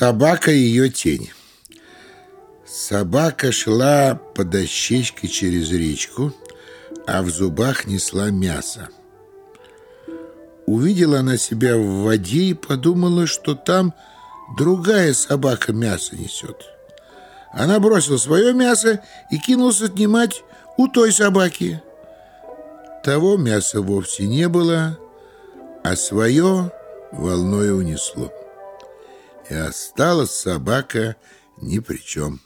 Собака и ее тень. Собака шла по дощечке через речку, а в зубах несла мясо. Увидела она себя в воде и подумала, что там другая собака мясо несет. Она бросила свое мясо и кинулась отнимать у той собаки. Того мяса вовсе не было, а свое волной унесло. И осталась собака ни при чем.